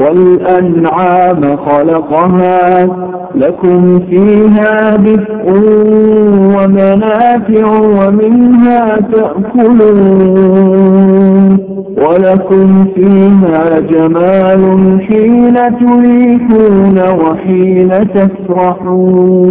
والأنعام خلقها لكم فيها دفء ومنافع ومنها تأكلون ولكم فيها جمال حين تريكون وحين تسرحون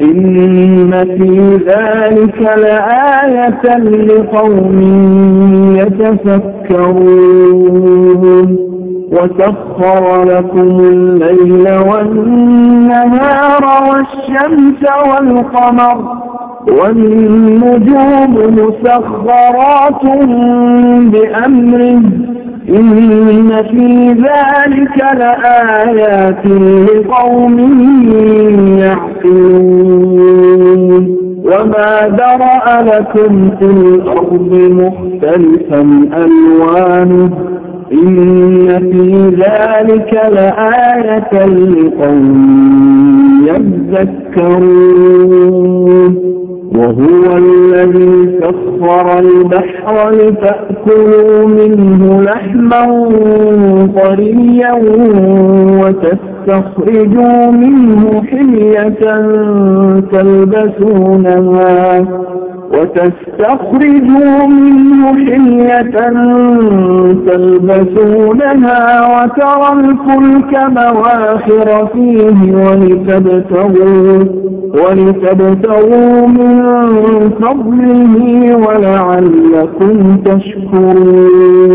إن في ذلك لآية لقوم يتفكرون. وسخر لكم الليل والنهار والشمس والقمر والنجوم مسخرات بأمره. إن في ذلك لآيات لقوم يعقلون وما درأ لكم في الأرض مختلفا ألوانه. إن في ذلك لآية لقوم يذكرون. وهو الذي سخر البحر لتأكلوا منه لحما طريا وتستخرجوا منه حلية تلبسونها وتستخرجوا منه حلية تلبسونها وترى الفلك مواخر فيه ولتبتغوا, ولتبتغوا من فضله ولعلكم تشكرون.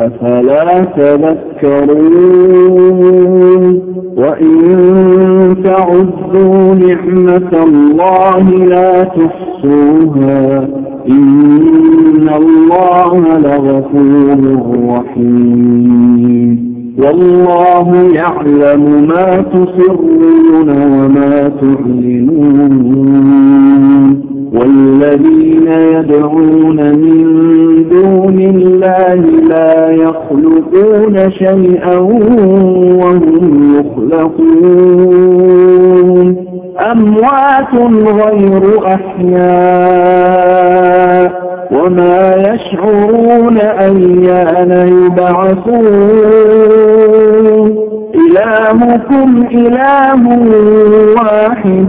أفلا تذكرون وإن تعدوا نعمة الله لا تحصوها إن الله لغفور رحيم. والله يعلم ما تسرون وما تعلنون. والذين يدعون من يخلقون شيئا وهم يخلقون. أموات غير أحياء وما يشعرون أيان يبعثون. إلهكم إله واحد.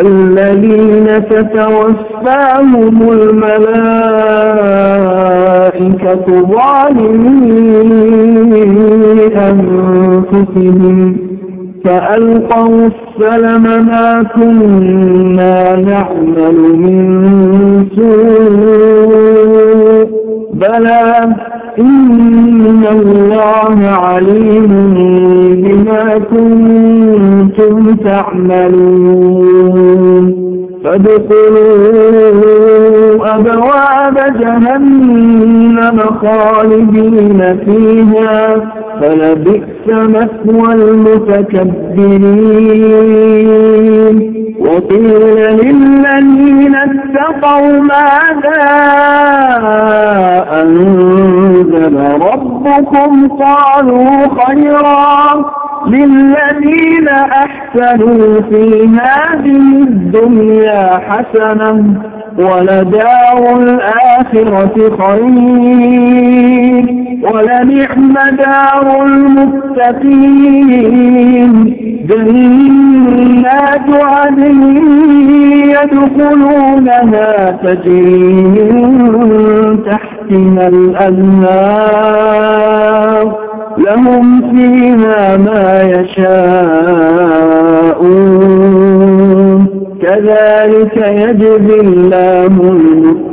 الذين تتوفاهم الملائكة ظالمين أنفسهم فألقوا السلم ما كنا نعمل من سوء بلى إن الله عليم بما كنتم تعملون فادخلوا أبواب جهنم خالدين فيها فلبئس مثوى المتكبرين وقيل للذين اتقوا ماذا أنزل ربكم قالوا خيرا للذين أحسنوا في هذه الدنيا حسنة ولدار الآخرة خير. ولنعم دار المتقين. جنات عدن يدخلونها تجري من تحتها الأنهار. لهم فيها ما يشاءون. كذلك يجزي الله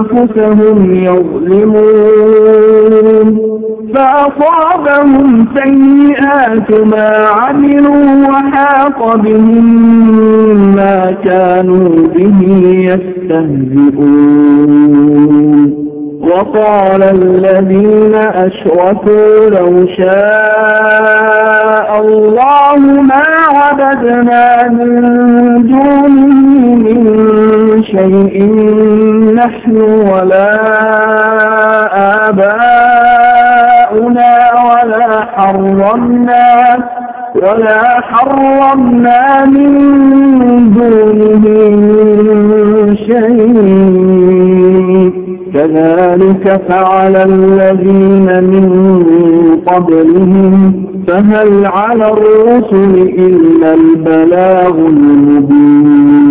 أنفسهم يظلمون. فأصابهم سيئات ما عملوا وحاق بهم ما كانوا به يستهزئون. وقال الذين أشركوا لو شاء الله ما عبدنا من دونه من شيء نحن ولا آباؤنا ولا حرمنا ولا حرمنا من دونه شيء. كذلك فعل الذين من قبلهم فهل على الرسل إلا البلاغ المبين؟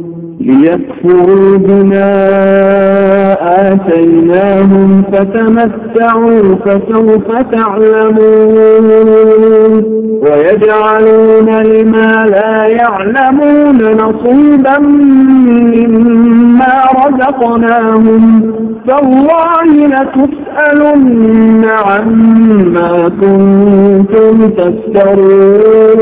ليكفروا بما آتيناهم فتمتعوا فسوف تعلمون ويجعلون لما لا يعلمون نصيبا مما رزقناهم فالله لتسألن عما كنتم تفترون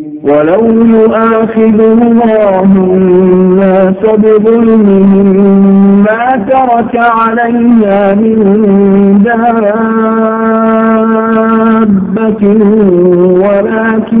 ولو يؤاخذ الله الناس بظلمهم ما ترك عليها من دابة ولكن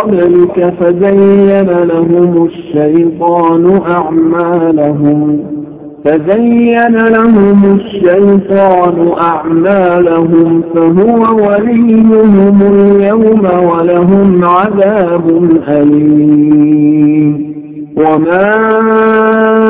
قبلك فزين لهم الشيطان أعمالهم. فزين لهم الشيطان أعمالهم فهو وليهم اليوم ولهم عذاب أليم. وما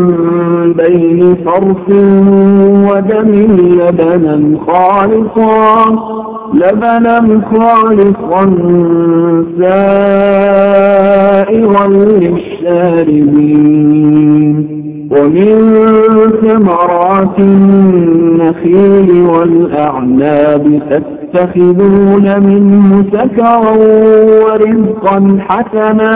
بين فرث ودم لبنا خالصا لبنا خالصا سائغا للشاربين. ومن ثمرات النخيل والأعناب تتخذون منه سكرا ورزقا حسنا.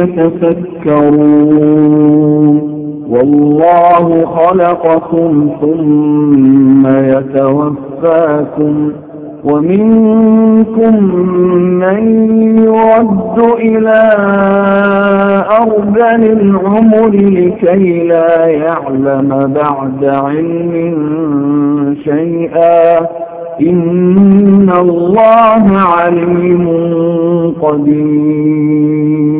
يتفكرون. والله خلقكم ثم يتوفاكم ومنكم من يرد إلى أرذل العمر لكي لا يعلم بعد علم شيئا. إن الله عليم قدير.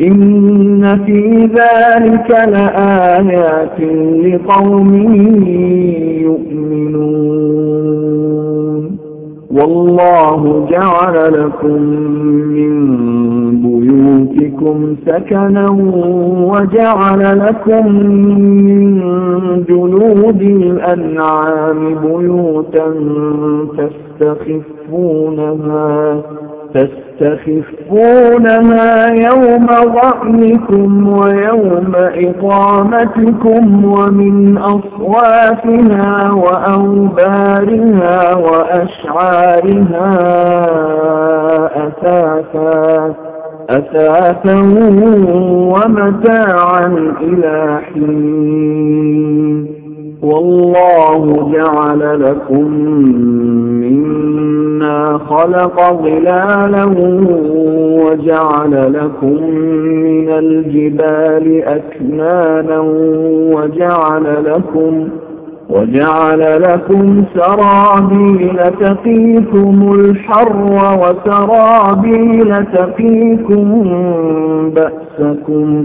إن في ذلك لآيات لقوم يؤمنون. والله جعل لكم من بيوتكم سكنا وجعل لكم من جلود الأنعام بيوتا تستخفونها تستخفونها يوم ظعنكم ويوم إقامتكم ومن أصوافها وأوبارها وأشعارها أثاثا أثاثا ومتاعا إلى حين. والله جعل لكم مما خلق ظلالا وجعل لكم من الجبال أكنانا وجعل لكم وجعل لكم سرابيل تقيكم الحر وسرابيل تقيكم بأسكم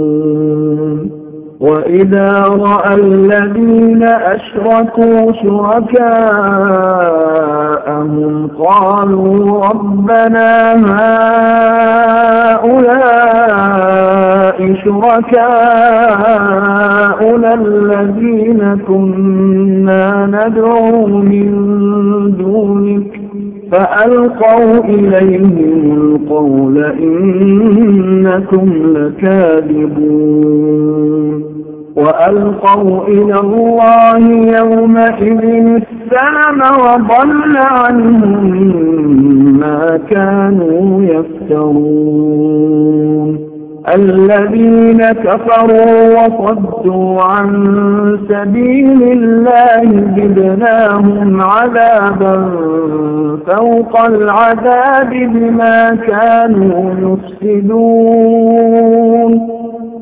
وإذا رأى الذين أشركوا شركاءهم قالوا ربنا هؤلاء شركاؤنا الذين كنا ندعو من دونك فألقوا إليهم القول إنكم لكاذبون وألقوا إلى الله يومئذ السلم وضل عنهم ما كانوا يفترون. الذين كفروا وصدوا عن سبيل الله جبناهم عذابا فوق العذاب بما كانوا يفسدون.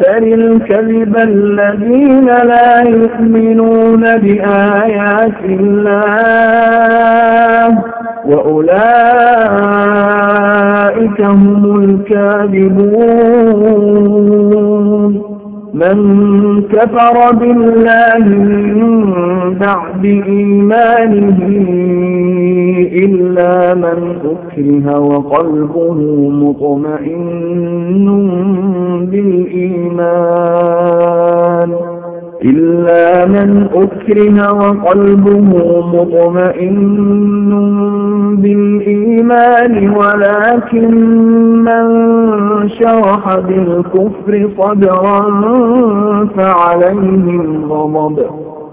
يفتر الكذب الذين لا يؤمنون بآيات الله وأولئك هم الكاذبون من كفر بالله من بعد إيمانه إلا من أكره وقلبه مطمئن بالإيمان إلا من أكره وقلبه مطمئن بالإيمان ولكن من شرح بالكفر صدرا فعليهم غضب